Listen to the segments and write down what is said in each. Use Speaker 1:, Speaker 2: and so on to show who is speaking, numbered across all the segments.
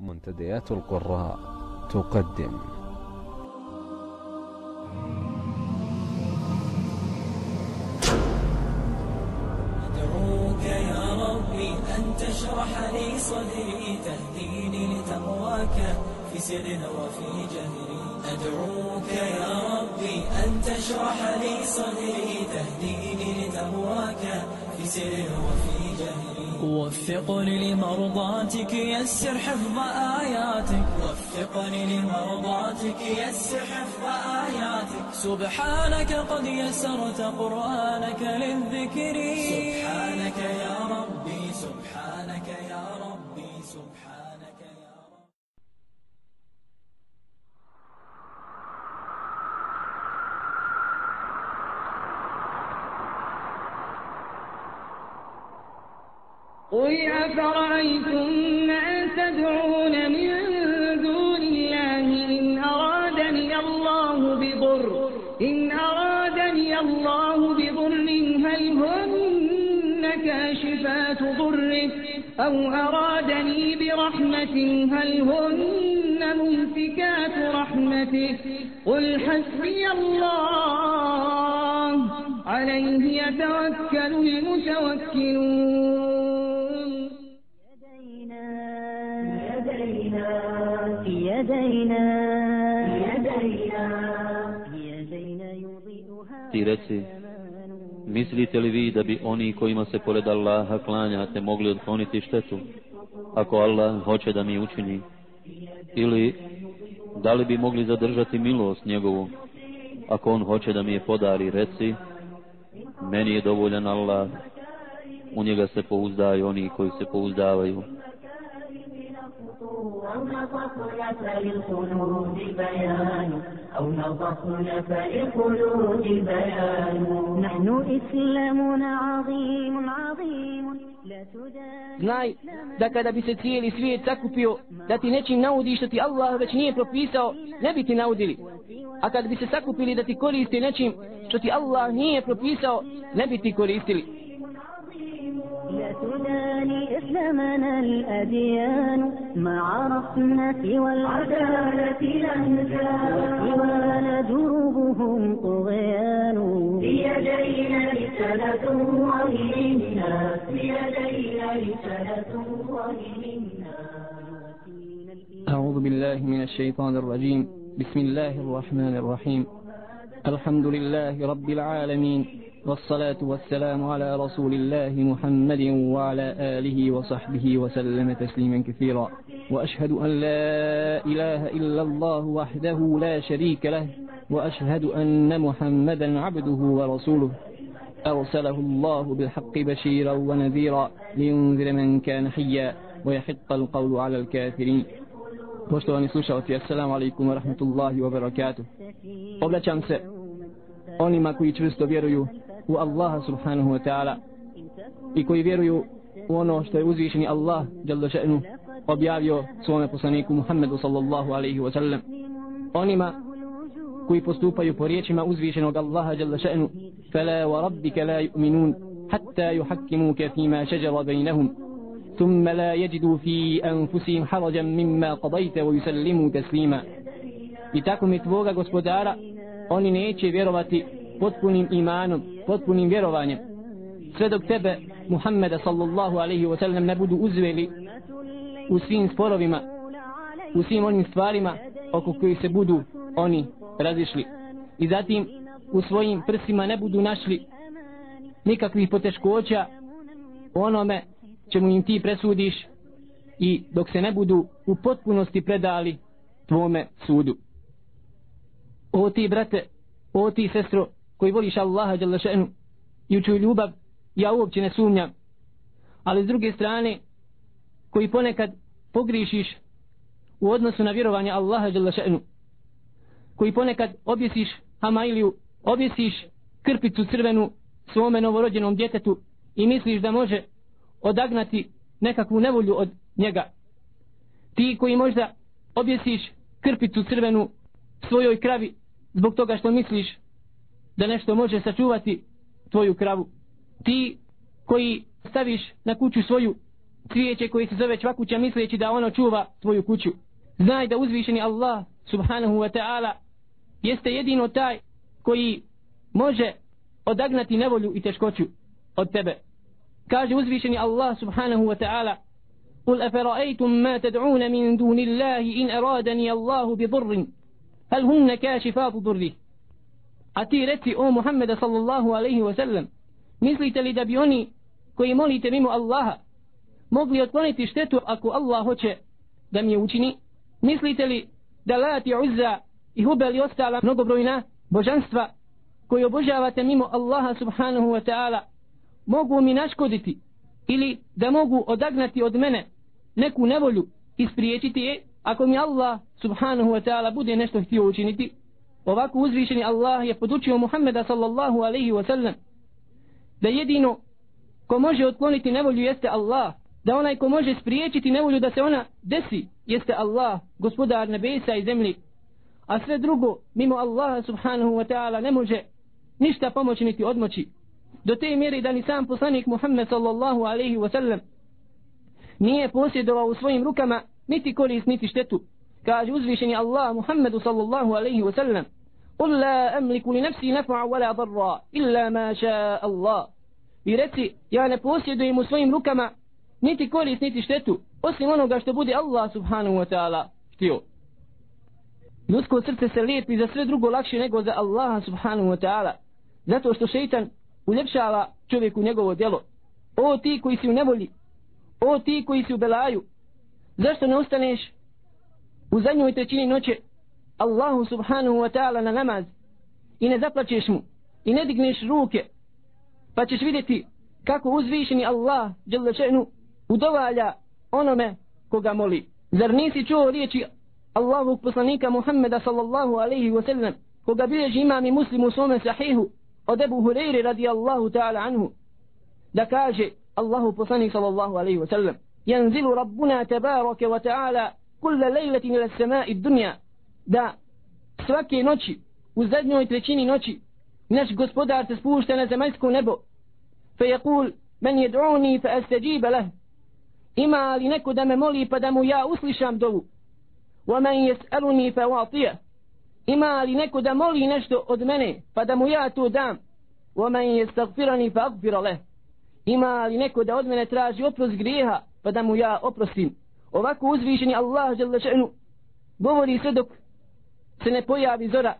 Speaker 1: منتديات القراء تقدم.
Speaker 2: أدعوك يا ربي أن تشرح لي صدري تهديني لتقواك في سر وفي جهري. أدعوك يا ربي أن تشرح لي صدري تهديني لتقواك في سر وفي جهري. وفقني لمرضاتك يسر حفظ آياتك. وفقني لمرضاتك يسر حفظ آياتك. سبحانك قد يسرت قرآنك للذكر. سبحانك يا ربي
Speaker 3: أو أرادني برحمة هل هن ممسكات رحمته؟ قل حسبي الله عليه يتوكل المتوكلون.
Speaker 4: يدينا يدينا يدينا يدينا يدينا يضيئها
Speaker 5: mislite li vi da bi oni kojima se pored Allaha klanjate mogli odkloniti štetu, ako Allah hoće da mi učini? Ili, da li bi mogli zadržati milost njegovu, ako on hoće da mi je podari, reci, meni je dovoljan Allah, u njega se pouzdaju oni koji se pouzdavaju.
Speaker 4: أو نطقنا فللخلود بيان أو نطقنا فللخلود بيان نحن إسلامنا عظيم عظيم لا تدان
Speaker 6: Znaj da kada bi se cijeli svijet sakupio, da ti nečim naudi što ti Allah već nije propisao, ne bi ti naudili. A kad bi se sakupili da ti koristi nečim što ti Allah nije propisao, ne bi ti koristili.
Speaker 4: لا تداني إسلامنا الأديان مع رحمة والعدالة لنجان وسوانا دروبهم طغيان. بيدينا رسالة الله للناس بيدينا رسالة الله للناس
Speaker 6: أعوذ بالله من الشيطان الرجيم. بسم الله الرحمن الرحيم. الحمد لله رب العالمين والصلاة والسلام على رسول الله محمد وعلى آله وصحبه وسلم تسليما كثيرا. وأشهد أن لا إله إلا الله وحده لا شريك له وأشهد أن محمدا عبده ورسوله. أرسله الله بالحق بشيرا ونذيرا لينذر من كان حيا ويحق القول على الكافرين. Poštovani slušalci, assalamu alaikum wa rahmatullahi wa barakatuh. Obraćam se onima koji čvrsto vjeruju u Allaha subhanahu wa ta'ala i koji vjeruju u ono što je uzvišeni Allah jalla še'nu objavio svome poslaniku Muhammedu sallallahu alaihi wa sallam. Onima koji postupaju po riječima uzvišenog Allaha jalla še'nu فلا وربك لا يؤمنون حتى يحكموك فيما شجر بينهم ثم لا يجدوا في أنفسهم حرجا مما قضيت ويسلموا تسليما I tako mi tvoga gospodara, oni neće vjerovati potpunim imanom, potpunim vjerovanjem. Sve dok tebe, Muhammeda sallallahu alaihi wa sallam, ne budu uzveli u svim sporovima, u svim onim stvarima oko koji se budu oni razišli. I zatim u svojim prsima ne budu našli nikakvih poteškoća onome čemu im ti presudiš i dok se ne budu u potpunosti predali tvome sudu. O ti brate, o ti sestro koji voliš Allaha Đalešenu i u čuju ljubav, ja uopće ne sumnjam. Ali s druge strane, koji ponekad pogrišiš u odnosu na vjerovanje Allaha Đalešenu koji ponekad objesiš hamailiju, objesiš krpicu crvenu svome novorođenom djetetu i misliš da može odagnati nekakvu nevolju od njega. Ti koji možda objesiš krpicu crvenu svojoj kravi zbog toga što misliš da nešto može sačuvati tvoju kravu. Ti koji staviš na kuću svoju cvijeće koje se zove čvakuća misleći da ono čuva tvoju kuću. Znaj da uzvišeni Allah subhanahu wa ta'ala jeste jedino taj koji može odagnati nevolju i teškoću od tebe. Kaže uzvišeni Allah subhanahu wa ta'ala قل أفرأيتم ما تدعون من دون الله إن أرادني الله بضر hel hunne kašifatu durri? A ti reci o Muhammeda sallallahu alaihi wa sallam mislite li da bi oni koji molite mimo Allaha mogli otkloniti štetu ako Allah hoće da mi je učini? Mislite li da lat i uzza i hubel i ostala mnogobrojna božanstva koji obožavate mimo Allaha subhanahu wa ta'ala mogu mi naškoditi ili da mogu odagnati od mene neku nevolju i spriječiti je? Ako mi Allah subhanahu wa ta'ala bude nešto htio učiniti ovako uzvišeni Allah je podučio Muhammeda sallallahu alaihi wa sallam da jedino ko može otkloniti nevolju jeste Allah da onaj ko može spriječiti nevolju da se ona desi jeste Allah gospodar nebesa i zemlji a sve drugo mimo Allaha subhanahu wa ta'ala ne može ništa pomoći niti odmoći. Do te mjere da ni sam poslanik Muhammed sallallahu alaihi wa sallam nije posjedovao u svojim rukama niti korist niti štetu kaže uzvišeni Allah Muhammedu sallallahu alaihi wa sallam قل لا أملك لنفسي نفعا ولا ضرا إلا ما شاء الله i reci ja ne posjedujem u svojim rukama niti korist niti štetu osim onoga što bude Allah subhanahu wa ta'ala htio ljudsko srce se lijepi za sve drugo lakše nego za Allaha subhanahu wa ta'ala zato što šeitan uljepšava čovjeku njegovo djelo o ti koji si u nevolji o ti koji si u belaju zašto ne ustaneš u zadnjoj trećini noće Allahu subhanahu wa ta'ala na namaz i ne zaplaćeš mu i ne digneš ruke pa ćeš vidjeti kako uzvišeni Allah še'nu, udovalja onome koga moli. Zar nisi čuo riječi Allahu poslanika Muhammeda sallallahu alaihi wa sallam koga bilježi imam i muslim u svome sahihu od Ebu Hureyri radijallahu ta'ala anhu da kaže Allahu poslanik sallallahu alaihi wa sallam ينزل ربنا تبارك وتعالى كل ليلة إلى السماء الدنيا da svake noći u zadnjoj trećini noći naš gospodar se spušta na zemaljsko nebo fe je kul men je droni fe esteđibe leh ima li neko da me moli pa da mu ja uslišam dovu wa men je s'aluni fe vatije ima li neko da moli nešto od mene pa da mu ja to dam wa men je stagfirani fe agfira leh ima li neko da od mene traži oprost grijeha pa da mu ja oprostim. Ovako uzvišeni Allah govori sve dok se ne pojavi zora.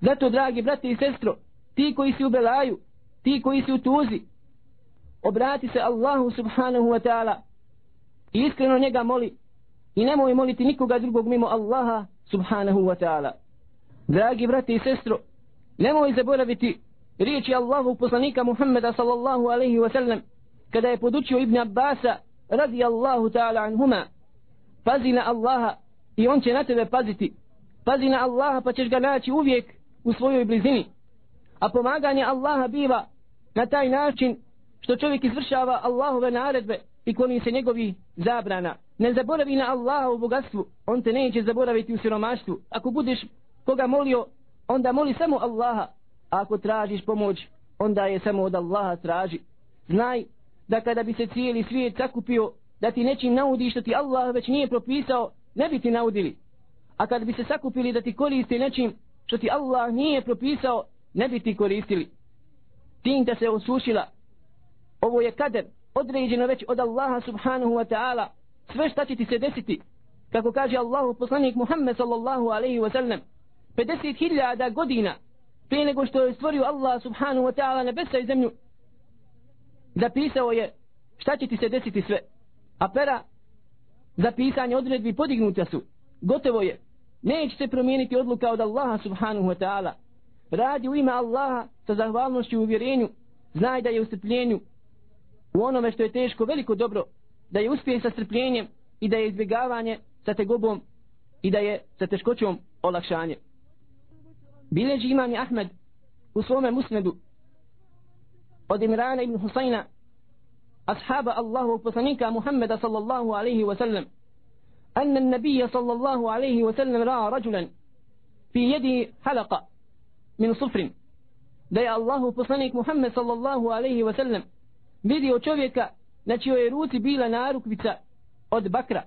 Speaker 6: Zato, dragi brate i sestro, ti koji si u belaju, ti koji si u tuzi, obrati se Allahu subhanahu wa ta'ala. I iskreno njega moli i nemoj moliti nikoga drugog mimo Allaha subhanahu wa ta'ala. Dragi brate i sestro, nemoj zaboraviti riječi Allahu poslanika Muhammeda sallallahu alaihi wa sallam kada je podučio Ibn Abbasa radi Allahu ta'ala anhuma pazi na Allaha i on će na tebe paziti pazi na Allaha pa ćeš ga naći uvijek u svojoj blizini. A pomaganje Allaha biva na taj način što čovjek izvršava Allahove naredbe i kloni se njegovi zabrana. Ne zaboravi na Allaha u bogatstvu, on te neće zaboraviti u siromaštvu. Ako budeš koga molio, onda moli samo Allaha. A ako tražiš pomoć, onda je samo od Allaha traži. Znaj da kada bi se cijeli svijet sakupio, da ti nečim naudi što ti Allah već nije propisao, ne bi ti naudili. A kad bi se sakupili da ti koristi nečim što ti Allah nije propisao, ne bi ti koristili. Tinta se osušila. Ovo je kader, određeno već od Allaha subhanahu wa ta'ala. Sve šta će ti se desiti, kako kaže Allahu poslanik Muhammed sallallahu alaihi wa sallam, 50.000 godina prije nego što je stvorio Allah subhanahu wa ta'ala nebesa i zemlju, zapisao je šta će ti se desiti sve. A pera za pisanje odredbi podignuta su. Gotovo je neće se promijeniti odluka od Allaha subhanahu wa ta'ala. Radi u ime Allaha sa zahvalnošću i uvjerenju, znaj da je u strpljenju u onome što je teško veliko dobro, da je uspjen sa strpljenjem i da je izbjegavanje sa tegobom i da je sa teškoćom olakšanje. Bileži imam Ahmed u svome musnedu od Imrana ibn Husayna ashaba Allahu poslanika Muhammeda sallallahu alaihi wa sallam أن النبي صلى الله عليه وسلم رأى رجلا في يده حلقة من صفر da je Allahu poslanik Muhammed sallallahu alaihi wa sallam vidio čovjeka na čijoj je ruci bila narukvica od bakra.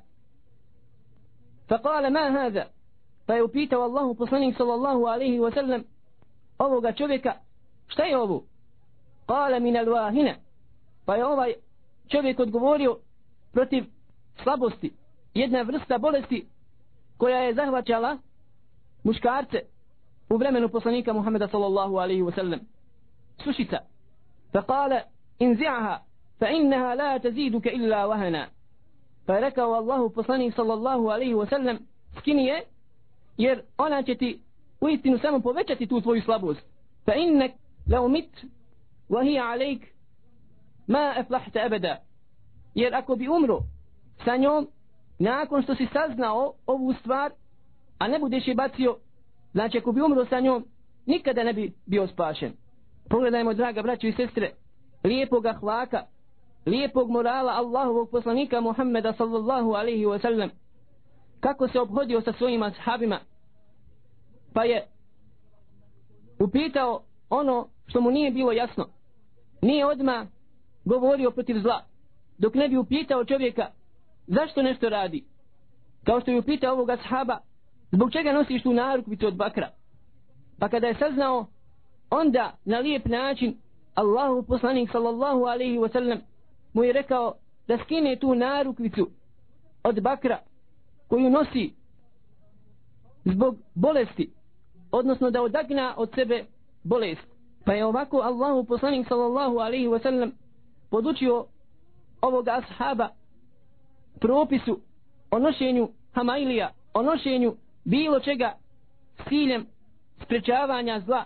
Speaker 6: Kale ma hada, pa je upitao Allahu poslanik sallallahu alaihi wa sallam ovoga čovjeka, šta je ovo? Kale min al pa je ovaj čovjek odgovorio protiv slabosti, jedna vrsta bolesti koja je zahvaćala muškarce u vremenu poslanika Muhammeda sallallahu alaihi wa sallam. Sušica. Fa kale, inzi'aha, fa innaha la taziduka illa wahana. Pa je rekao Allahu poslanik sallallahu alaihi wa sallam, skini je, jer ona će ti u istinu samo povećati tu tvoju slabost. Fa innek la umit, وهي عليك ما ma أبدا abada. Jer ako bi umro sa njom, nakon što si saznao ovu stvar, a ne budeš je bacio, znači ako bi umro sa njom, nikada ne bi bio spašen. Pogledajmo, draga braćo i sestre, lijepog ahlaka, lijepog morala Allahovog poslanika Muhammeda sallallahu alaihi wa sallam, kako se obhodio sa svojim ashabima, pa je upitao ono što mu nije bilo jasno. Nije odma govorio protiv zla, dok ne bi upitao čovjeka zašto nešto radi. Kao što je upitao ovoga sahaba, zbog čega nosiš tu narukvicu od bakra. Pa kada je saznao, onda na lijep način Allahu poslanik sallallahu alaihi wa sallam mu je rekao da skine tu narukvicu od bakra koju nosi zbog bolesti, odnosno da odagna od sebe bolest. Pa je ovako Allahu poslanik sallallahu alaihi wa sallam podučio ovoga ashaba propisu o nošenju hamailija, o nošenju bilo čega s ciljem sprečavanja zla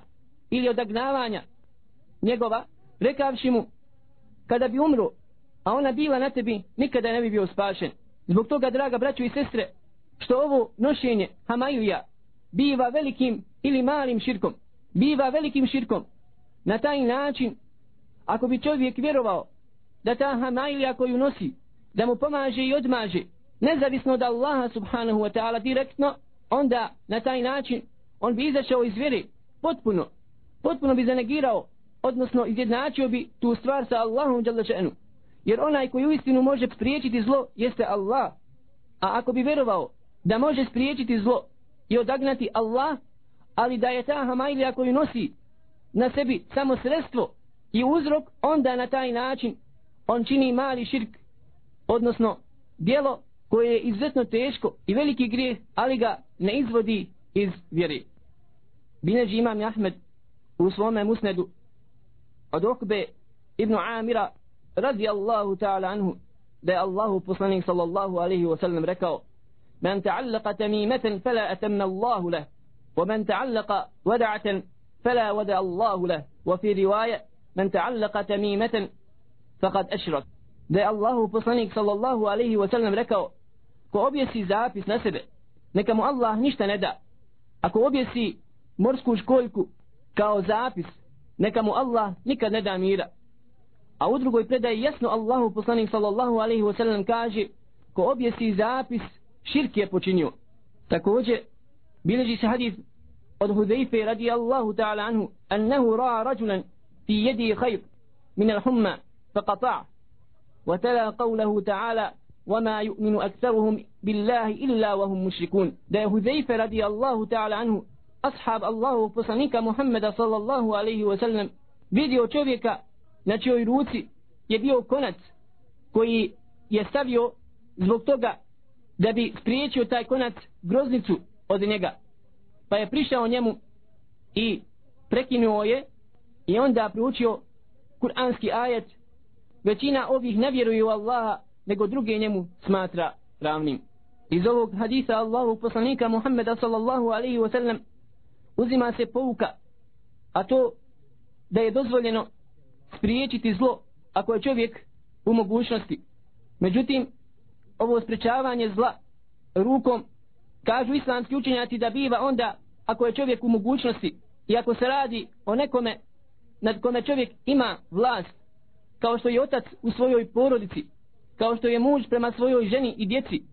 Speaker 6: ili odagnavanja njegova, rekavši mu kada bi umro, a ona bila na tebi, nikada ne bi bio spašen. Zbog toga, draga braćo i sestre, što ovo nošenje hamailija biva velikim ili malim širkom, biva velikim širkom, na taj način, ako bi čovjek vjerovao da ta hamailija koju nosi, da mu pomaže i odmaže, nezavisno od Allaha subhanahu wa ta'ala direktno, onda na taj način on bi izašao iz vjere potpuno, potpuno bi zanegirao, odnosno izjednačio bi tu stvar sa Allahom djelašenu. Jer onaj koji u istinu može spriječiti zlo jeste Allah. A ako bi vjerovao da može spriječiti zlo i odagnati Allah, ali da je ta hamailija koju nosi na sebi samo sredstvo i uzrok, onda na taj način on čini mali širk, odnosno dijelo koje je izuzetno teško i veliki grijeh, ali ga ne izvodi iz vjeri. Bineđi imam Ahmed u svome musnedu od okbe ibn Amira radi Allahu ta'ala anhu da je Allahu poslanik sallallahu alaihi wa sallam rekao من تعلق تميمة فلا أتم الله له ومن تعلق ودعة فلا ودع الله له وفي رواية من تعلق تميمة فقد أشرك da je Allahu poslanik sallallahu alaihi wa sallam rekao ko objesi zapis na sebe neka mu Allah ništa ne da ako objesi morsku školjku kao zapis neka mu Allah nikad ne da mira a u drugoj predaji jasno Allahu poslanik sallallahu alaihi wa sallam kaže ko objesi zapis širk je počinio također bileži se hadith قد هذيف رضي الله تعالى عنه أنه رأى رجلا في يده خيط من الحمى فقطع وتلا قوله تعالى وما يؤمن أكثرهم بالله إلا وهم مشركون. ده هذيف رضي الله تعالى عنه أصحاب الله فصنيك محمد صلى الله عليه وسلم. فيديو تشوفيك نتشوي روتي يبيو كونت كوي يستفيو zbog toga da bi spriječio taj konac groznicu. Pa je prišao njemu i prekinuo je i onda proučio kuranski ajet većina ovih ne vjeruju u Allaha, nego druge njemu smatra ravnim. Iz ovog hadisa Allahu poslanika Muhammeda sallallahu alaihi wa sallam uzima se pouka, a to da je dozvoljeno spriječiti zlo ako je čovjek u mogućnosti. Međutim, ovo sprečavanje zla rukom kažu islamski učenjaci da biva onda ako je čovjek u mogućnosti i ako se radi o nekome nad kome čovjek ima vlast kao što je otac u svojoj porodici, kao što je muž prema svojoj ženi i djeci,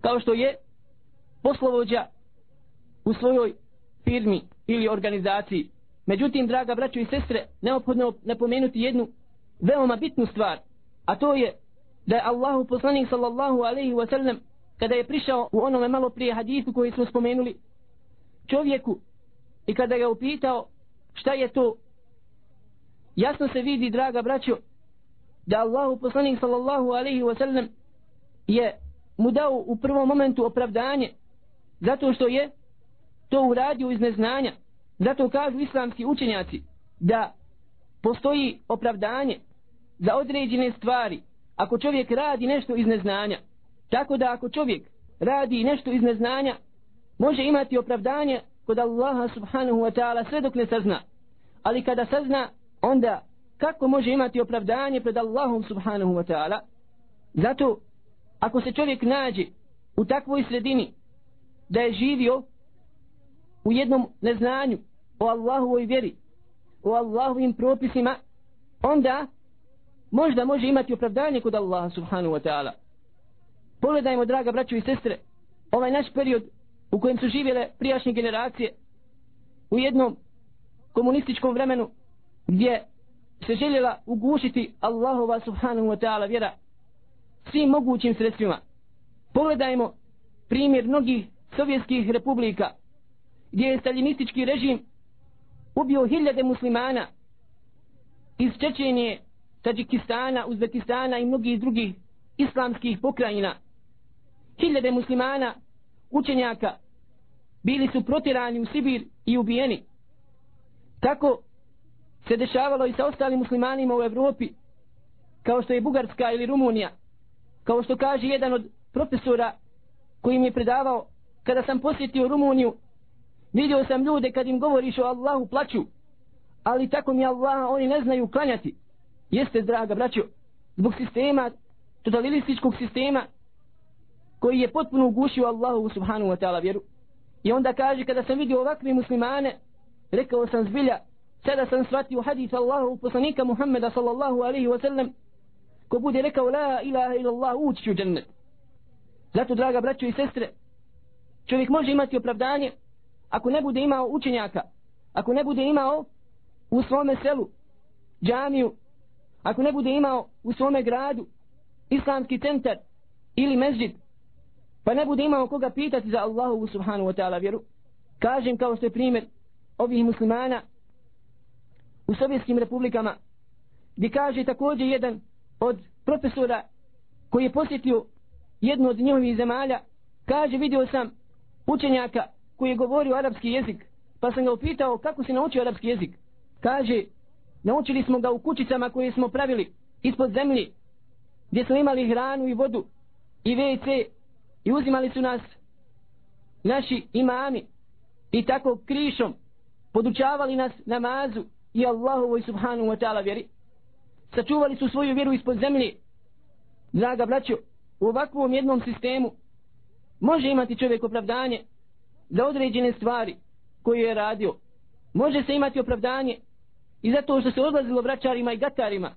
Speaker 6: kao što je poslovođa u svojoj firmi ili organizaciji. Međutim, draga braćo i sestre, neophodno napomenuti jednu veoma bitnu stvar, a to je da je Allahu poslanik sallallahu alaihi wa sallam kada je prišao u onome malo prije hadisu koji smo spomenuli čovjeku i kada ga upitao šta je to jasno se vidi draga braćo da Allahu poslanik sallallahu alaihi wa sallam je mu dao u prvom momentu opravdanje zato što je to uradio iz neznanja. Zato kažu islamski učenjaci da postoji opravdanje za određene stvari ako čovjek radi nešto iz neznanja. Tako da ako čovjek radi nešto iz neznanja može imati opravdanje kod Allaha subhanahu wa ta'ala sve dok ne sazna. Ali kada sazna onda kako može imati opravdanje pred Allahom subhanahu wa ta'ala? Zato ako se čovjek nađe u takvoj sredini da je živio u jednom neznanju o Allahovoj vjeri o Allahovim propisima onda možda može imati opravdanje kod Allaha subhanahu wa ta'ala. Pogledajmo draga braćo i sestre ovaj naš period u kojem su živjele prijašnje generacije u jednom komunističkom vremenu gdje se željela ugušiti Allahova subhanahu wa ta'ala vjera svim mogućim sredstvima. Pogledajmo primjer mnogih sovjetskih republika gdje je staljinistički režim ubio hiljade muslimana iz Čečenije, Tadžikistana, Uzbekistana i mnogih drugih islamskih pokrajina. Hiljade muslimana, učenjaka, bili su protirani u Sibir i ubijeni. Tako se dešavalo i sa ostalim muslimanima u Evropi, kao što je Bugarska ili Rumunija, kao što kaže jedan od profesora koji mi je predavao, kada sam posjetio Rumuniju, vidio sam ljude kad im govoriš o Allahu plaću, ali tako mi Allah oni ne znaju klanjati. Jeste, draga braćo, zbog sistema, totalističkog sistema, koji je potpuno ugušio Allahu subhanahu wa ta'ala vjeru. I onda kaže, kada sam vidio ovakve muslimane, rekao sam zbilja, sada sam shvatio hadith Allahu poslanika Muhammeda sallallahu alaihi wa sallam ko bude rekao la ilaha illallah ući ću džennet zato draga braćo i sestre čovjek može imati opravdanje ako ne bude imao učenjaka ako ne bude imao u svome selu džamiju ako ne bude imao u svome gradu islamski centar ili mezđid pa ne bude imao koga pitati za Allahu subhanahu wa ta'ala vjeru. Kažem kao što je primjer ovih muslimana u sovjetskim republikama gdje kaže također jedan od profesora koji je posjetio jednu od njihovih zemalja kaže vidio sam učenjaka koji je govorio arapski jezik pa sam ga upitao kako si naučio arapski jezik. Kaže naučili smo ga u kućicama koje smo pravili ispod zemlji gdje smo imali hranu i vodu i WC i uzimali su nas naši imami i tako krišom podučavali nas namazu i Allahovoj subhanu wa ta'ala vjeri. Sačuvali su svoju vjeru ispod zemlje. Draga braćo, u ovakvom jednom sistemu može imati čovjek opravdanje za određene stvari koje je radio. Može se imati opravdanje i zato što se odlazilo vraćarima i gatarima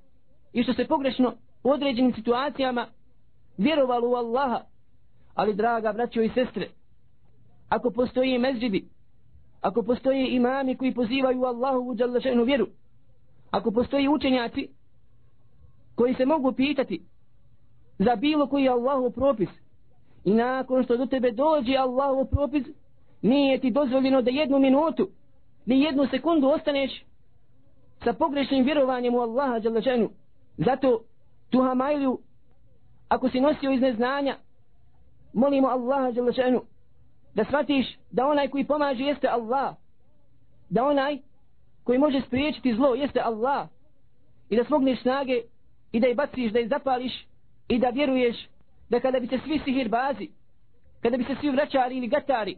Speaker 6: i što se pogrešno u određenim situacijama vjerovalo u Allaha. Ali draga braćo i sestre, ako postoji mezđidi ako postoji imami koji pozivaju Allahu u džallašenu vjeru, ako postoji učenjaci koji se mogu pitati za bilo koji Allahu propis i nakon što do tebe dođe Allahu propis, nije ti dozvoljeno da jednu minutu, ni jednu sekundu ostaneš sa pogrešnim vjerovanjem u Allaha džallašenu. Zato tu hamajliju, ako si nosio iz neznanja, molimo Allaha džallašenu da shvatiš da onaj koji pomaže jeste Allah. Da onaj koji može spriječiti zlo jeste Allah. I da smogneš snage i da je baciš, da je zapališ i da vjeruješ da kada bi se svi sihir bazi kada bi se svi vraćari ili gatari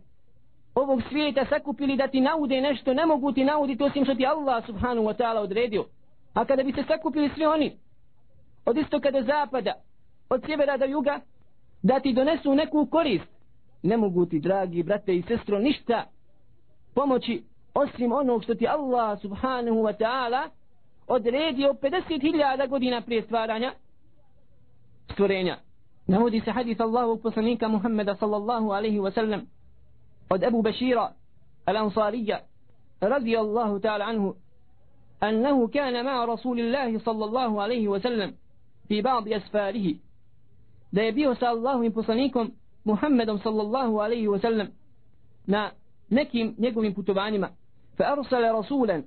Speaker 6: ovog svijeta sakupili da ti naude nešto ne mogu ti nauditi osim što ti Allah subhanahu wa ta'ala odredio. A kada bi se sakupili svi oni od istoka do zapada od sjevera do juga da ti donesu neku korist ne mogu ti dragi brate i sestro ništa pomoći osim onog što ti Allah subhanahu wa ta'ala odredio 50.000 godina prije stvaranja stvorenja navodi se hadith Allahu poslanika Muhammeda sallallahu alaihi wa sallam od Ebu Bešira al-Ansarija radi Allahu ta'ala anhu أنه كان مع رسول الله صلى الله عليه وسلم fi ba'di asfarihi da je bio sa Allahovim poslanikom Muhammedom sallallahu alaihi wa sallam na nekim njegovim putovanjima fa arsala rasulan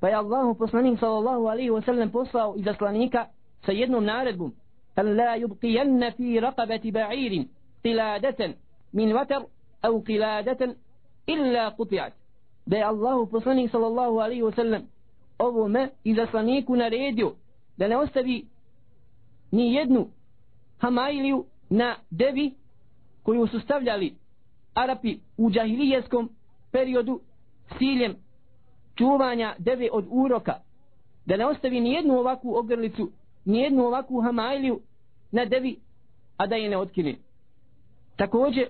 Speaker 6: pa je Allahu poslanik sallallahu alaihi wa sallam poslao izaslanika sa jednom naredbom an la yubqiyanna fi raqabati ba'irin qiladatan min vatar au qiladatan illa quti'at da je Allahu poslanik sallallahu alaihi wa sallam ovome izaslaniku naredio da ne ostavi ni jednu hamailiju na devi koju su stavljali Arapi u džahilijeskom periodu s ciljem čuvanja deve od uroka da ne ostavi ni jednu ovakvu ogrlicu ni jednu ovakvu hamailiju na devi a da je ne otkine također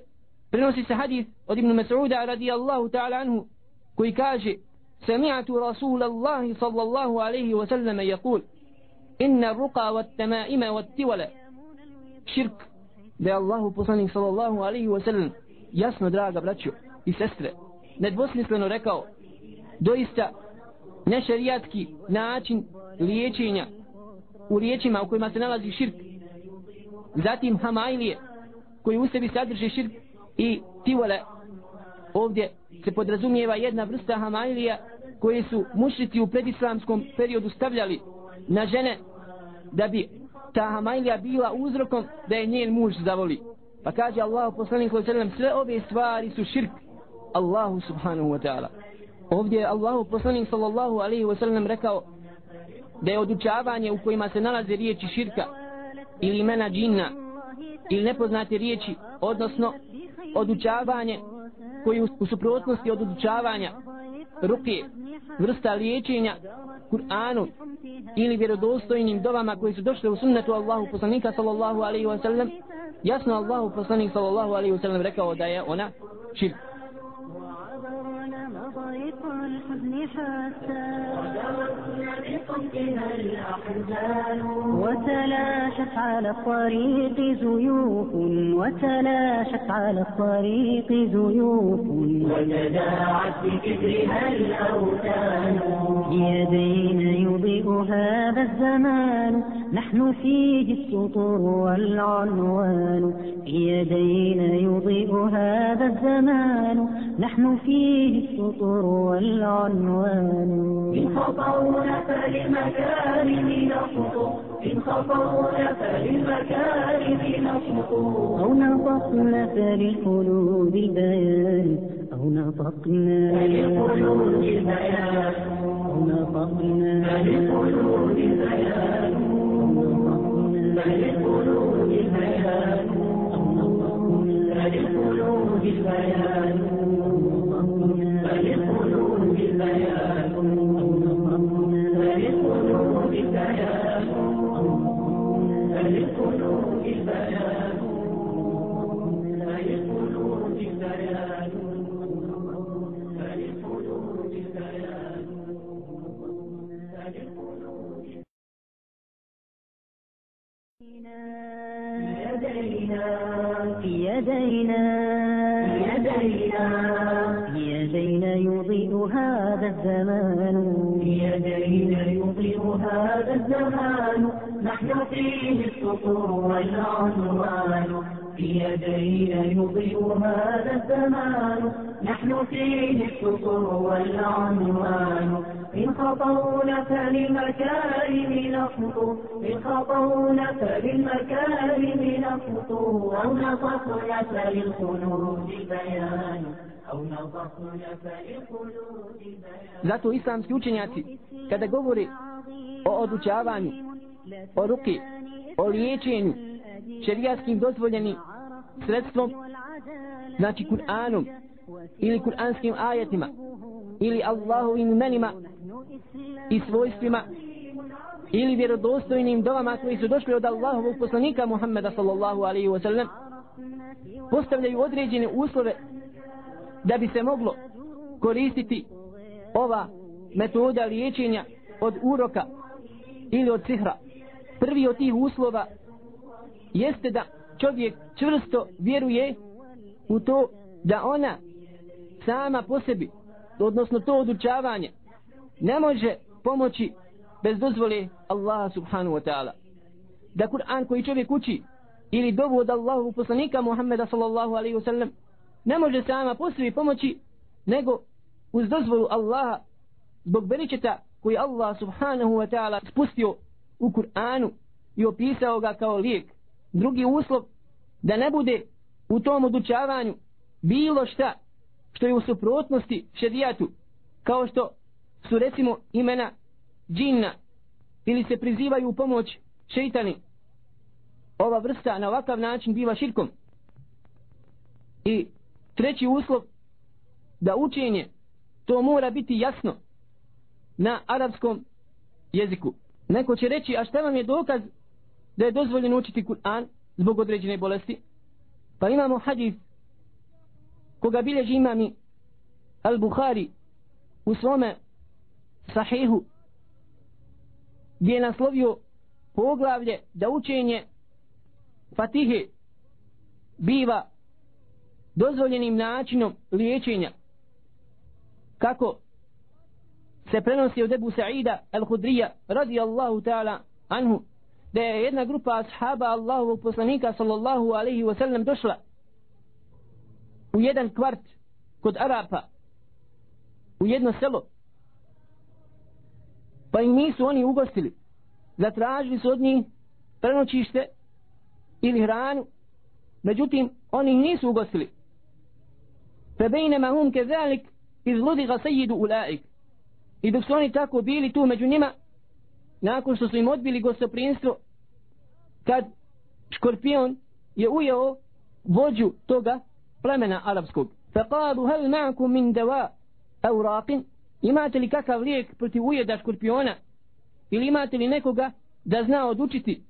Speaker 6: prenosi se hadis od Ibn Mas'uda radijallahu ta'ala anhu koji kaže سمعت رسول الله صلى الله عليه وسلم يقول إن الرقى والتمائم والتولى širk da je Allahu poslanik sallallahu alaihi wa sallam jasno draga braćo i sestre nedvosmisleno rekao doista nešarijatski način liječenja u riječima u kojima se nalazi širk. Zatim hamajlije koji u sebi sadrže širk i tivole. Ovdje se podrazumijeva jedna vrsta hamajlija koje su mušriti u predislamskom periodu stavljali na žene da bi ta hamailija bila uzrokom da je njen muž zavoli. Pa kaže Allah poslanik sallam sve ove stvari su širk Allahu subhanahu wa ta'ala. Ovdje je Allahu poslanik sallallahu alaihi wa sallam rekao da je odučavanje u kojima se nalaze riječi širka ili imena džinna ili nepoznate riječi, odnosno odučavanje koji u suprotnosti od odučavanja ruke, vrsta liječenja Kur'anu ili vjerodostojnim dovama koji su došli u sunnetu Allahu poslanika sallallahu alaihi wa sallam jasno Allahu poslanik sallallahu alaihi wa sallam rekao da je ona širk.
Speaker 7: وتلاشت على الطريق زيوف وتلاشت على الطريق زيوف.
Speaker 4: وتداعت بكبرها الأوتان.
Speaker 7: بيدين يضيء هذا الزمان نحن فيه السطور والعنوان. بيدين يضيء هذا الزمان نحن فيه السطور والعنوان.
Speaker 4: إن خطونا إن فللمكارم
Speaker 7: أو نطقنا فلقلوب البيان. أو نطقنا
Speaker 4: فللقلوب البيان.
Speaker 7: أو نطقنا
Speaker 4: فللقلوب البيان. أو نطقنا فللقلوب البيان. فيه السطور والعنوان بيدينا يضيء هذا الزمان. نحن فيه السطور والعنوان إن خطونا فللمكارم نخطو إن خطونا فللمكارم نخطو أو نطقنا فللخلود بيان.
Speaker 6: Zato islamski učenjaci kada govore o odučavanju, o ruki, o liječenju, šerijatskim dozvoljenim sredstvom, znači Kur'anom ili kur'anskim ajetima ili Allahovim imenima i svojstvima ili vjerodostojnim dovama koji su došli od Allahovog poslanika Muhammeda sallallahu alaihi wa sallam postavljaju određene uslove da bi se moglo koristiti ova metoda liječenja od uroka ili od sihra. Prvi od tih uslova jeste da čovjek čvrsto vjeruje u to da ona sama po sebi, odnosno to odučavanje, ne može pomoći bez dozvole Allaha subhanahu wa ta'ala. da Kur'an koji čovjek uči ili dovu od Allahu poslanika Muhammeda sallallahu alaihi wasallam ne može sama po sebi pomoći nego uz dozvolu Allaha zbog beričeta koji Allah subhanahu wa ta'ala spustio u Kur'anu i opisao ga kao lijek. Drugi uslov da ne bude u tom odučavanju bilo šta što je u suprotnosti šedijatu kao što su recimo imena džinna ili se prizivaju u pomoć šeitani. Ova vrsta na ovakav način biva širkom. I treći uslov da učenje to mora biti jasno na arapskom jeziku neko će reći a šta vam je dokaz da je dozvoljeno učiti Kur'an zbog određene bolesti? Pa imamo hadis koga bilježi imami Al-Bukhari u svome sahihu gdje je naslovio poglavlje da učenje Fatihe biva dozvoljenim načinom liječenja. Kako? Se prenosi od Ebu Sa'ida al-Hudrija radijallahu ta'ala anhu da je jedna grupa ashaba Allahovog poslanika sallallahu alaihi wa sallam došla u jedan kvart kod Arapa u jedno selo. Pa im nisu oni ugostili. Zatražili su od njih prenoćište ili hranu. Međutim oni ih nisu ugostili. Fe bejne mahum kezalik izludi ga sejidu ulaik. I dok su oni tako bili tu među njima, nakon što su im odbili gostoprinstvo, kad škorpion je ujao vođu toga plemena arapskog. Faqalu hal ma'akum min dawa aw raqin? Imate li kakav lijek protiv ujeda škorpiona? Ili imate li nekoga da zna odučiti?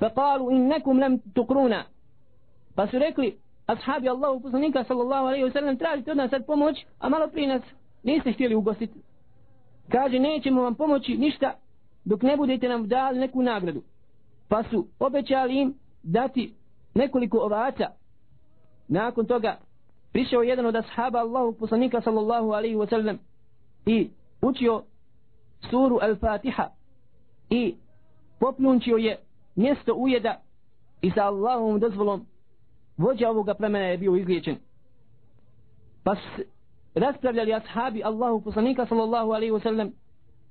Speaker 6: Faqalu innakum lam tuqruna. Pa su rekli ashabi Allahu poslanika sallallahu alejhi ve sellem tražite od nas sad pomoć, a malo prije nas niste htjeli ugostiti kaže nećemo vam pomoći ništa dok ne budete nam dali neku nagradu. Pa su obećali im dati nekoliko ovaca. Nakon toga prišao jedan od ashaba Allahu poslanika sallallahu alaihi wa sallam i učio suru al-Fatiha i poplunčio je mjesto ujeda i sa Allahom dozvolom vođa ovoga plemena je bio izliječen. Pa raspravljali ashabi Allahu poslanika sallallahu alaihi wa sallam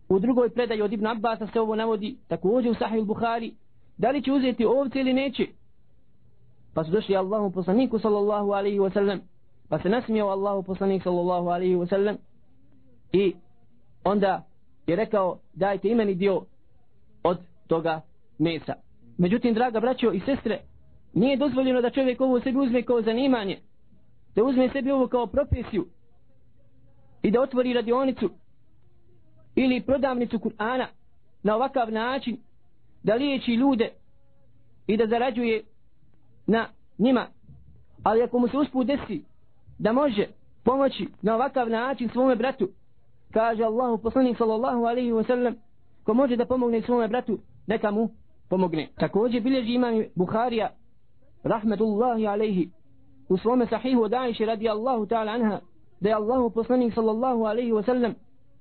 Speaker 6: u drugoj predaji od Ibn Abbas se ovo navodi također u Sahih Bukhari da li će uzeti ovce ili neće. Pa su došli Allahu poslaniku sallallahu alaihi wa sallam pa se nasmijao Allahu poslanik sallallahu alaihi wa sallam i onda je rekao dajte imeni dio od toga mesa. Međutim draga braćo i sestre nije dozvoljeno da čovjek ovo sebi uzme kao zanimanje da uzme sebi ovo kao profesiju i da otvori radionicu ili prodavnicu Kur'ana na ovakav način da liječi ljude i da zarađuje na njima. Ali ako mu se usput desi da može pomoći na ovakav način svome bratu kaže Allahu poslanik sallallahu alaihi wa sallam ko može da pomogne svome bratu neka mu pomogne. Također bilježi imam Bukharija rahmetullahi alaihi u svome sahihu od Aisha radi Allahu ta'ala anha da je Allahu poslanik sallallahu alaihi wa sallam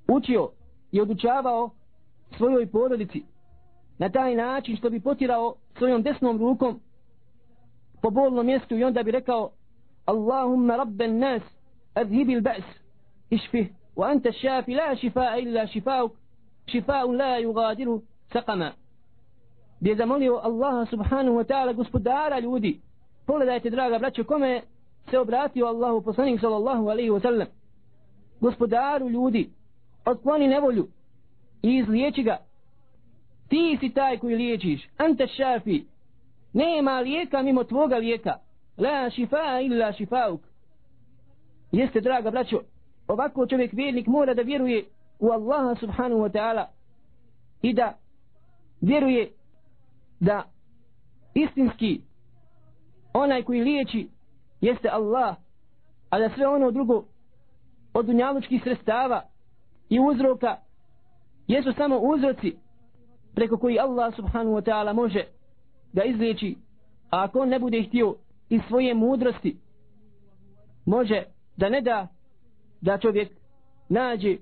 Speaker 6: učio i odučavao svojoj porodici na taj način što bi potirao svojom desnom rukom po bolnom mjestu i onda bi rekao Allahumma rabben nas adhibi il-ba's išfih wa anta šafi la šifa'a illa šifauk šifa'u la yugadiru saqama gdje je zamolio Allaha subhanahu wa ta'ala gospodara ljudi pogledajte draga braćo kome se obratio Allahu poslanik sallallahu alaihi wa sallam gospodaru ljudi otkloni nevolju i izliječi ga. Ti si taj koji liječiš. Anta šafi nema lijeka mimo tvoga lijeka. La šifa illa šifauk. Jeste draga braćo ovako čovjek vjernik mora da vjeruje u Allaha subhanahu wa ta'ala i da vjeruje da istinski onaj koji liječi jeste Allah a da sve ono drugo od dunjalučkih sredstava i uzroka jesu samo uzroci preko koji Allah subhanahu wa ta'ala može da izliječi. A ako on ne bude htio iz svoje mudrosti može da ne da da čovjek nađe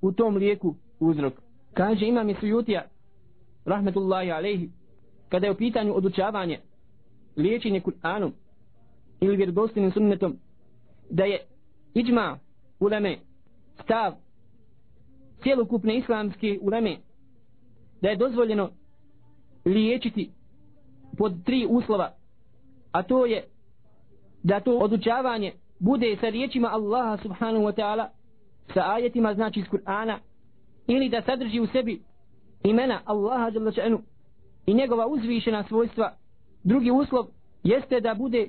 Speaker 6: u tom lijeku uzrok. Kaže imam i sujutija rahmetullahi alejhi kada je u pitanju odučavanje, liječenje Kur'anom ili vjerodostojnim sunnetom, da je iđma uleme, stav cijelokupne islamske uleme, da je dozvoljeno liječiti pod tri uslova, a to je da to odučavanje bude sa riječima Allaha subhanahu wa ta'ala, sa ajetima znači iz Kur'ana, ili da sadrži u sebi imena Allaha šanu i njegova uzvišena svojstva. Drugi uslov jeste da bude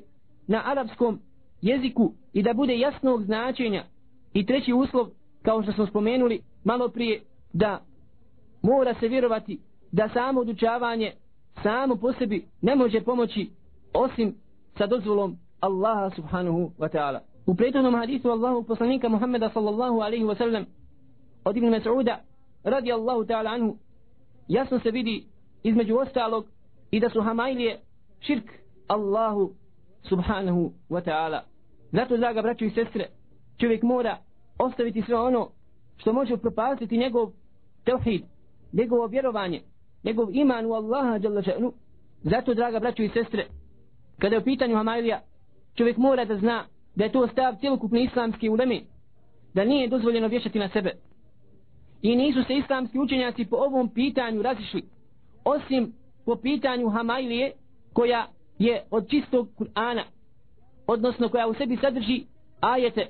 Speaker 6: na arapskom jeziku i da bude jasnog značenja. I treći uslov, kao što smo spomenuli malo prije, da mora se vjerovati da samo odučavanje samo po sebi ne može pomoći osim sa dozvolom Allaha subhanahu wa ta'ala. U prethodnom hadisu Allahu poslanika Muhammeda sallallahu alaihi wa sallam od Ibn Mas'uda radi Allahu ta'ala anhu jasno se vidi između ostalog i da su Hamailije širk Allahu subhanahu wa ta'ala. Zato, draga braćo i sestre, čovjek mora ostaviti sve ono što može propastiti njegov tevhid, njegovo vjerovanje, njegov iman u Allaha jalla še'nu. Zato, draga braćo i sestre, kada je u pitanju Hamailija, čovjek mora da zna da je to stav cjelokupne islamske uleme, da nije dozvoljeno vješati na sebe. I nisu se islamski učenjaci po ovom pitanju razišli, osim po pitanju Hamailije, koja je od čistog Kur'ana, odnosno koja u sebi sadrži ajete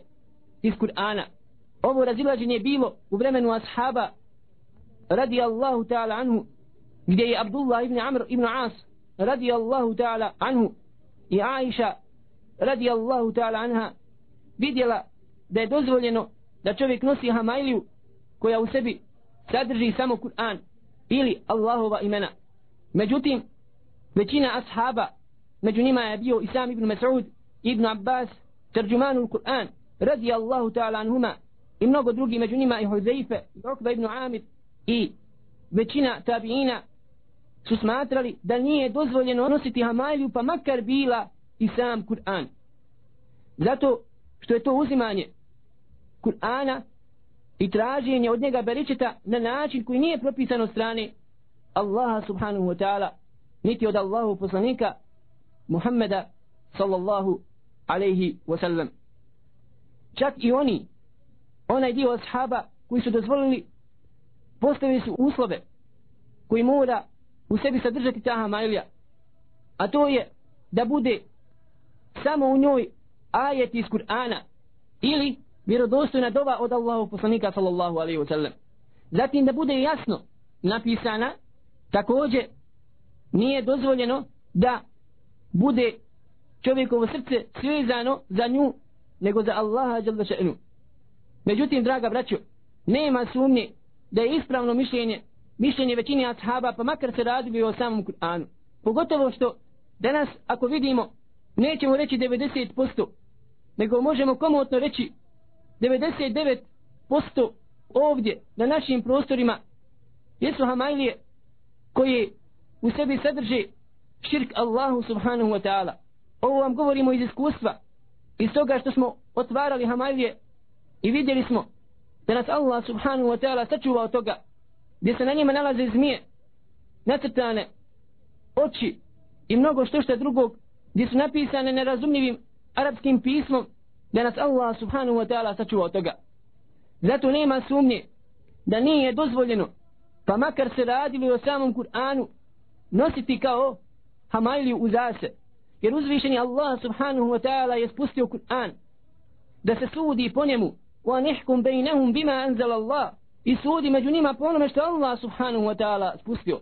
Speaker 6: iz Kur'ana. Ovo razilaženje je bilo u vremenu ashaba radi Allahu ta'ala anhu gdje je Abdullah ibn Amr ibn As radi Allahu ta'ala anhu i Aisha radi Allahu ta'ala anha vidjela da je dozvoljeno da čovjek nosi hamailiju koja u sebi sadrži samo Kur'an ili Allahova imena. Međutim, većina ashaba, među njima je bio Isam ibn Mas'ud, ibn Abbas, terđumanul Kur'an, radi Allahu ta'ala anhuma, i mnogo drugi među njima i Huzeife, i Okba ibn Amir, i većina tabiina su smatrali da nije dozvoljeno nositi hamailiju pa makar bila i sam Kur'an. Zato što je to uzimanje Kur'ana i traženje od njega beričeta na način koji nije propisan od strane Allaha subhanahu wa ta'ala niti od Allahu poslanika Muhammeda sallallahu alaihi wasallam. Čak i oni, onaj dio ashaba koji su dozvolili, postavili su uslove koji mora u sebi sadržati ta hamailija. A to je da bude samo u njoj ajet iz Kur'ana ili vjerodostojna dova od Allahu poslanika sallallahu alaihi wa sallam. Zatim da bude jasno napisana, također nije dozvoljeno da bude čovjekovo srce svezano za nju nego za Allaha dželle še'nu. Međutim, draga braćo, nema sumnje da je ispravno mišljenje mišljenje većine ashaba pa makar se radili o samom Kur'anu. Pogotovo što danas ako vidimo nećemo reći 90% nego možemo komotno reći 99% ovdje na našim prostorima jesu Hamajlije koje u sebi sadrže širk Allahu subhanahu wa ta'ala. Ovo vam govorimo iz iskustva iz toga što smo otvarali hamailije i vidjeli smo da nas Allah subhanahu wa ta'ala sačuva od toga gdje se na njima nalaze zmije nacrtane oči i mnogo što što drugog gdje su napisane nerazumljivim arapskim pismom da nas Allah subhanahu wa ta'ala sačuva od toga. Zato nema sumnje da nije dozvoljeno pa makar se radili o samom Kur'anu nositi kao Hamajliju uzase. Jer uzvišeni Allah subhanahu wa ta'ala je spustio Kur'an da se sudi po njemu wa nihkum bejnehum bima anzal Allah i sudi među njima po onome što Allah subhanahu wa ta'ala spustio.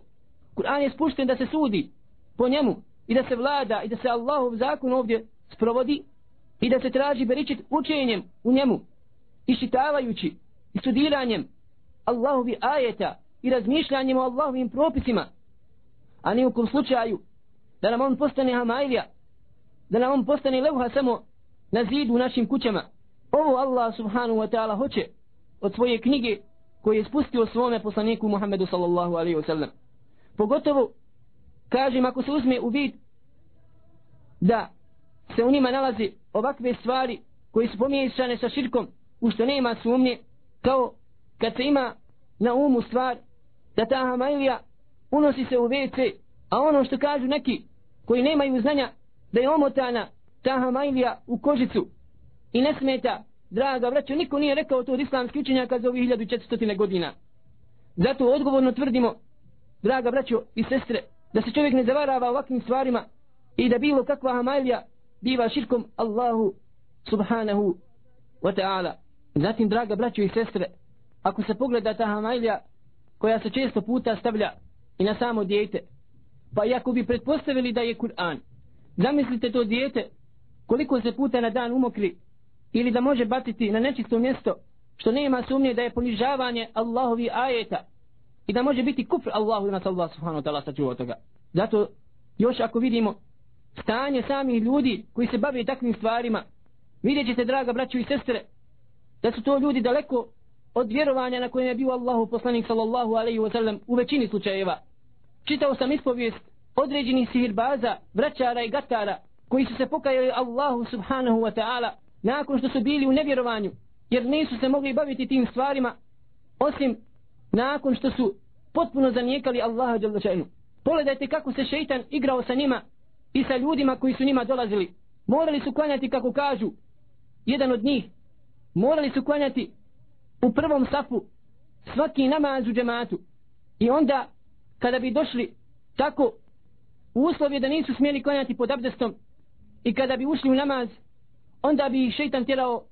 Speaker 6: Kur'an je spušten da se sudi po njemu i da se vlada i da se Allahov zakon ovdje sprovodi i da se traži beričit učenjem u njemu iščitavajući i studiranjem Allahovi ajeta i razmišljanjem o Allahovim propisima a ni u kom slučaju da nam on postane hamailija da nam on postane levha samo na zidu u našim kućama. Ovo Allah subhanahu wa ta'ala hoće od svoje knjige koje je spustio svome poslaniku Muhammedu sallallahu alaihi wa sallam. Pogotovo kažem ako se uzme u vid da se u njima nalazi ovakve stvari koji su pomiješane sa širkom u što nema sumnje kao kad se ima na umu stvar da ta hamailija unosi se u WC A ono što kažu neki koji nemaju znanja da je omotana ta hamajlija u kožicu i ne smeta, draga braćo, niko nije rekao to od islamskih učenjaka za ovih 1400 godina. Zato odgovorno tvrdimo, draga braćo i sestre, da se čovjek ne zavarava ovakvim stvarima i da bilo kakva hamajlija biva širkom Allahu subhanahu wa ta'ala. Zatim, draga braćo i sestre, ako se pogleda ta hamajlija koja se često puta stavlja i na samo dijete, pa iako bi pretpostavili da je Kur'an, zamislite to dijete koliko se puta na dan umokri ili da može batiti na nečisto mjesto što nema sumnje da je ponižavanje Allahovi ajeta i da može biti kufr Allahu i nas Allah subhanahu wa ta'ala sačuva toga. Zato još ako vidimo stanje samih ljudi koji se bave takvim stvarima, vidjet ćete draga braću i sestre da su to ljudi daleko od vjerovanja na kojem je bio Allahu poslanik sallallahu alaihi wa sallam u većini slučajeva. Čitao sam ispovijest određenih sihirbaza, vraćara i gatara koji su se pokajali Allahu subhanahu wa ta'ala nakon što su bili u nevjerovanju jer nisu se mogli baviti tim stvarima osim nakon što su potpuno zanijekali Allaha dželjačajnu. Pogledajte kako se šeitan igrao sa njima i sa ljudima koji su njima dolazili. Morali su klanjati kako kažu jedan od njih. Morali su klanjati u prvom safu svaki namaz u džematu. I onda kada bi došli tako u uslovi da nisu smjeli klanjati pod abdestom i kada bi ušli u namaz onda bi ih šeitan tjerao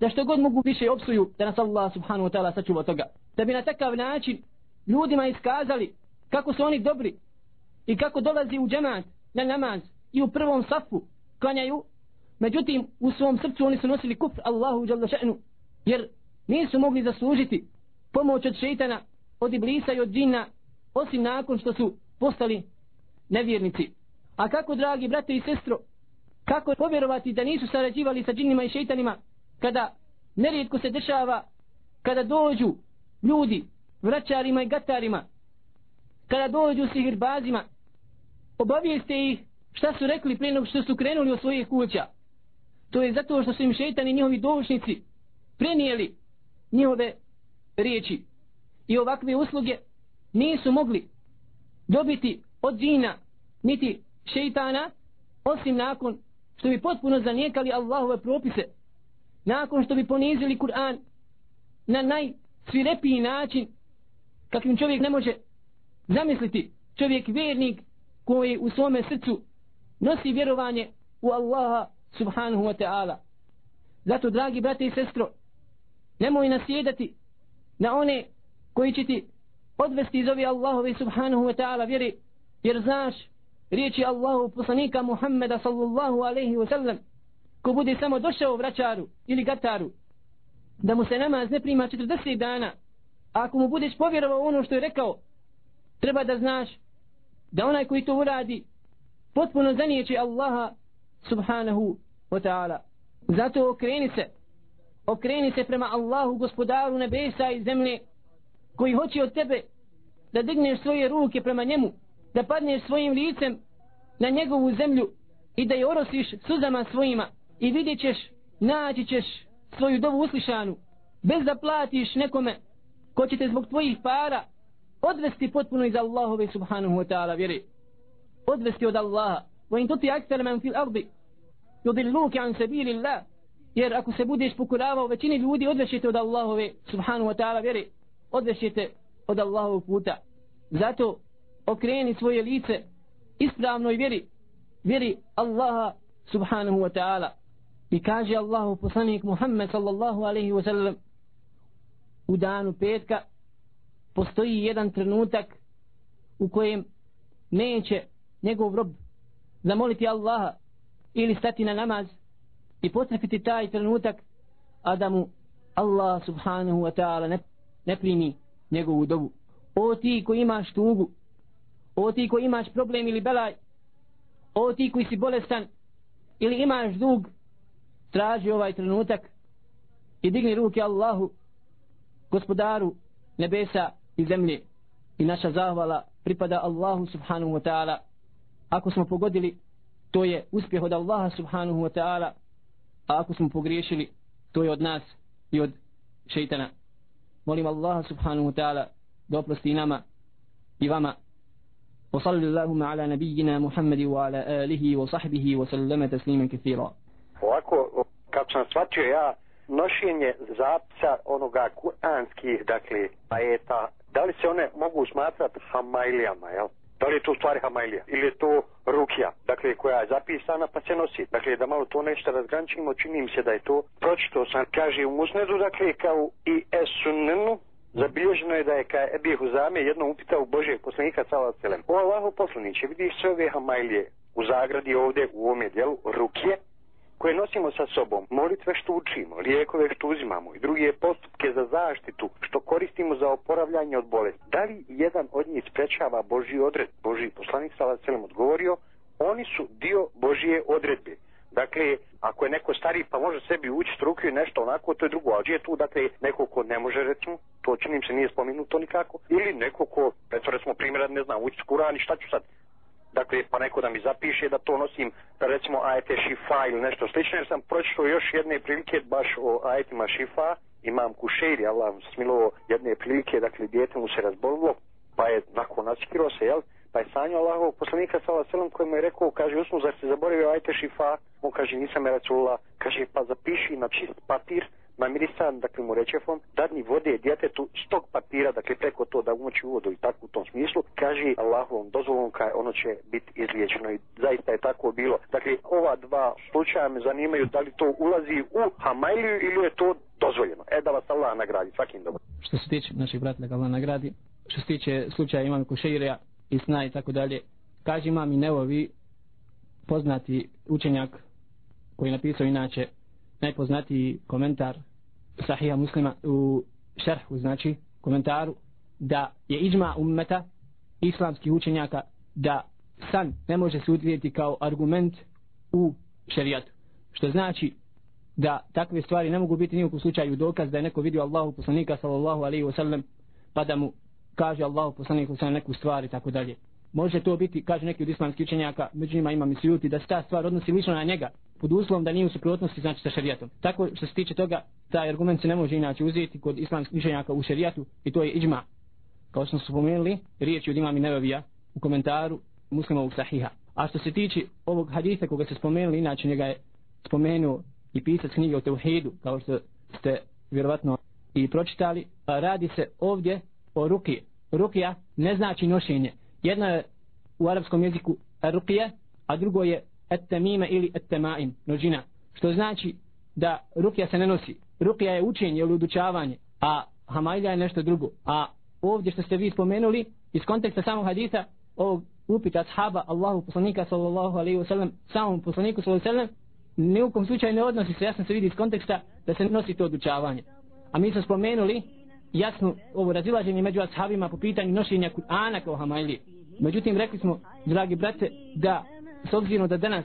Speaker 6: da što god mogu više opsuju da nas Allah subhanahu wa ta'ala sačuva toga. Da bi na takav način ljudima iskazali kako su oni dobri i kako dolazi u džemat na namaz i u prvom safu klanjaju međutim u svom srcu oni su nosili kufr Allahu jalla še'nu jer nisu mogli zaslužiti pomoć od šeitana od iblisa i od džina osim nakon što su postali nevjernici. A kako dragi brate i sestro kako povjerovati da nisu sarađivali sa džinima i šeitanima kada nerijetko se dešava kada dođu ljudi vraćarima i gatarima kada dođu sihirbazima obavijeste ih šta su rekli prije nego što su krenuli od svojih kuća. To je zato što su im šeitani njihovi dovučnici prenijeli njihove riječi. I ovakve usluge nisu mogli dobiti od džina niti šeitana osim nakon što bi potpuno zanijekali Allahove propise nakon što bi ponizili Kur'an na najsvirepiji način kakvim čovjek ne može zamisliti. Čovjek vjernik koji u svome srcu nosi vjerovanje u Allaha subhanahu wa ta'ala. Zato dragi brate i sestro nemoj nasjedati na one koji će ti odvesti iz ove Allahove subhanahu wa ta'ala vjeri jer znaš riječi Allahu poslanika Muhammeda sallallahu alaihi wa sallam ko bude samo došao vraćaru ili gataru da mu se namaz ne prima 40 dana a ako mu budeš povjerovao ono što je rekao treba da znaš da onaj koji to uradi potpuno zanijeće Allaha subhanahu wa ta'ala. Zato okreni se okreni se prema Allahu gospodaru nebesa i zemlje koji hoće od tebe da digneš svoje ruke prema njemu da padneš svojim licem na njegovu zemlju i da je orosiš suzama svojima i vidjet ćeš, naći ćeš svoju dovu uslišanu bez da platiš nekome ko će te zbog tvojih para odvesti potpuno iz Allahove subhanahu wa ta'ala vjeri odvesti od Allaha. Wa in tuti aktar man fil ardi yudilluke an sabili Allah jer ako se budeš pokuravao većini ljudi odvešite od Allahove subhanahu wa ta'ala vjeri odvešete od Allahovog puta. Zato okreni svoje lice ispravnoj vjeri vjeri Allaha subhanahu wa ta'ala. I kaže Allahu poslanik Muhammed sallallahu alaihi wa sallam u danu petka postoji jedan trenutak u kojem neće njegov rob zamoliti Allaha ili stati na namaz i potrefiti taj trenutak a da mu Allah subhanahu wa ta'ala ne, ne primi njegovu dobu. O ti koji imaš tugu o ti koji imaš problem ili belaj o ti koji si bolestan ili imaš dug traži ovaj trenutak i digni ruke Allahu gospodaru nebesa i zemlje. I naša zahvala pripada Allahu subhanahu wa ta'ala. Ako smo pogodili to je uspjeh od Allaha subhanahu wa ta'ala. A ako smo pogriješili to je od nas i od šeitana molim Allaha subhanahu wa ta'ala da oprosti nama i vama وصل اللهم على نبينا محمد وعلى آله وصحبه وسلم تسليما كثيرا
Speaker 8: Ovako, kako sam shvatio ja, nošenje zapisa onoga kuranskih, dakle, ajeta, da li se one mogu smatrati hamajlijama, jel? Da li je to u stvari? Ili je to rukija, dakle, koja je zapisana pa se nosi? Dakle, da malo to nešto razgrančimo, čini mi se da je to. Pročito sam, kaže u Musnedu, dakle, kao i Esunenu, zabilježeno je da je kaj Ebi Huzame jednom upitao Božijeg poslanika Sala Selem. O Allahu poslaniće, vidiš sve ove hamajlije u zagradi ovdje u ovome dijelu, rukije, koje nosimo sa sobom, molitve što učimo, lijekove što uzimamo i druge postupke za zaštitu što koristimo za oporavljanje od bolesti. Da li jedan od njih sprečava Božji odred? Božji poslanik Sala Selem odgovorio, oni su dio Božije odredbe. Dakle, ako je neko stari pa može sebi ući struku i nešto onako, to je drugo. Ali je tu, dakle, neko ko ne može, recimo, to činim se nije spomenuto nikako. Ili neko ko, recimo, recimo primjera, ne znam, ući Kur'an i šta ću sad? Dakle, pa neko da mi zapiše da to nosim, da recimo, ajete šifa ili nešto slično. Jer sam pročito još jedne prilike baš o ajetima šifa. Imam kušeri, Allah smilo jedne prilike, dakle, djete mu se razbolilo, pa je, nakon nasikiro se, jel? Pa je sanio Allahovog poslanika sallallahu alejhi koji mu je rekao, kaže, usmu zar se zaboravio ajete šifa? On kaže, nisam je Rasulullah. Kaže, pa zapiši na čist papir, namirisan, dakle mu reče fon, dadni vode djetetu stog papira, dakle preko to da umoći u vodu i tako u tom smislu, kaže Allahovom dozvolom kaj ono će biti izliječeno i zaista je tako bilo. Dakle, ova dva slučaja me zanimaju da li to ulazi u Hamajliju ili je to dozvoljeno. E da vas Allah nagradi, svakim dobro.
Speaker 6: Što se tiče naših brata da Allah nagradi, što se tiče slučaja imam Kušeirija, i sna i tako dalje. Kaže imam i nevovi poznati učenjak koji je napisao inače najpoznatiji komentar sahija muslima u šerhu, znači komentaru da je iđma ummeta islamskih učenjaka da san ne može se utvidjeti kao argument u šerijatu. Što znači da takve stvari ne mogu biti nijekom slučaju dokaz da je neko vidio Allahu poslanika sallallahu alaihi wasallam pa da mu kaže Allah poslaniku sallam neku stvar i tako dalje. Može to biti, kaže neki od islamskih učenjaka, među njima ima mislijuti, da se ta stvar odnosi lično na njega, pod uslovom da nije u suprotnosti, znači sa šerijatom. Tako što se tiče toga, taj argument se ne može inače uzeti kod islamskih učenjaka u šerijatu i to je iđma. Kao što smo spomenuli, riječ je od imami i u komentaru muslimovog sahiha. A što se tiče ovog hadisa koga se spomenuli, inače njega je spomenuo i pisac knjige o Teuhidu, kao što ste vjerovatno i pročitali, radi se ovdje o ruki. Rukija ne znači nošenje. Jedno je u arapskom jeziku rukija, a drugo je etemime ili etemaim, nožina. Što znači da rukija se ne nosi. Rukija je učenje ili udučavanje, a hamajlja je nešto drugo. A ovdje što ste vi spomenuli, iz konteksta samog hadisa, ovog upita ashaba Allahu poslanika sallallahu alaihi wa sallam, samom poslaniku sallallahu alaihi wa sallam, ne u kom slučaju ne odnosi se, jasno se vidi iz konteksta da se nosi to odučavanje. A mi smo spomenuli jasno ovo razilaženje među ashabima po pitanju nošenja Kur'ana kao hamajlije. Međutim, rekli smo, dragi brate, da s obzirom da danas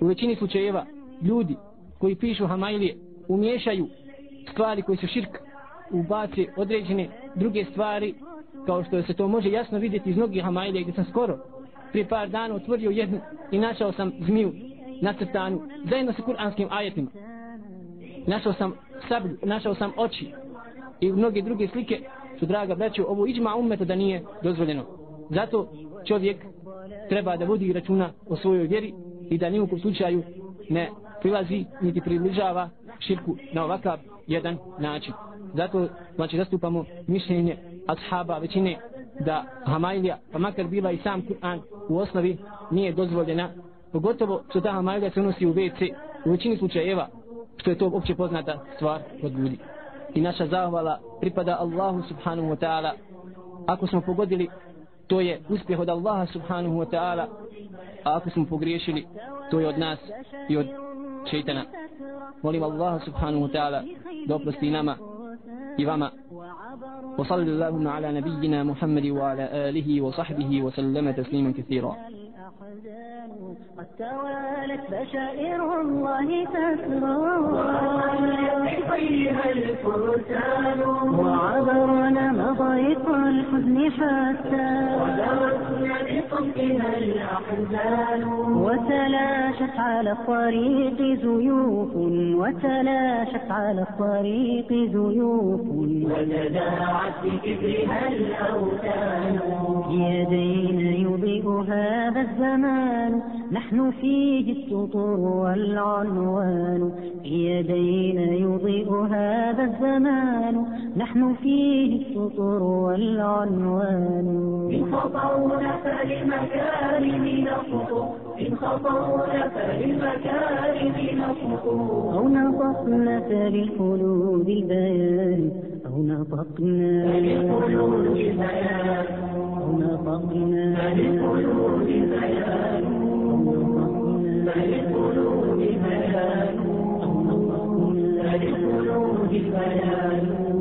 Speaker 6: u većini slučajeva ljudi koji pišu hamajlije umješaju stvari koji su širk ubace određene druge stvari kao što se to može jasno vidjeti iz mnogih hamajlija gdje sam skoro prije par dana otvorio jednu i našao sam zmiju nacrtanu zajedno sa kuranskim ajetima. Našao sam sablju, našao sam oči i mnoge druge slike. Su draga braću ovo iđma ummeta da nije dozvoljeno. Zato čovjek treba da vodi računa o svojoj vjeri i da nijekom slučaju ne prilazi niti približava širku na ovakav jedan način. Zato znači zastupamo mišljenje ashaba većine da Hamailija, pa makar bila i sam Kur'an u osnovi nije dozvoljena pogotovo što ta Hamailija se unosi u WC u većini slučajeva što je to opće poznata stvar kod ljudi. I naša zahvala pripada Allahu subhanahu wa ta'ala. Ako smo pogodili to je uspjeh od Allaha subhanahu wa ta'ala. A ako smo pogriješili to je od nas i od šeitana. Molim Allaha subhanahu wa ta'ala da oprosti nama. Vama وصلى اللهم على نبينا محمد وعلى آله وصحبه وسلم تسليما كثيرا.
Speaker 7: قد توالت بشائر الله تسرى وعبرنا مضيق الحزن حتى وتلاشت على الطريق زيوف وتلاشت على الطريق زيوف.
Speaker 4: وتداعت بكبرها الأوثان.
Speaker 7: بيدينا يضيء هذا الزمان. نحن فيه السطور والعنوان. بيدينا يضيء هذا الزمان. نحن فيه السطور والعنوان.
Speaker 4: إن خطونا فللمكارم نخطو إن خطونا فللمكارم نخطو
Speaker 7: أو نطقنا فللخلود البيان. أو نطقنا
Speaker 4: فللخلود البيان.
Speaker 7: أو نطقنا
Speaker 4: فللخلود البيان. فللخلود البيان. فللخلود البيان.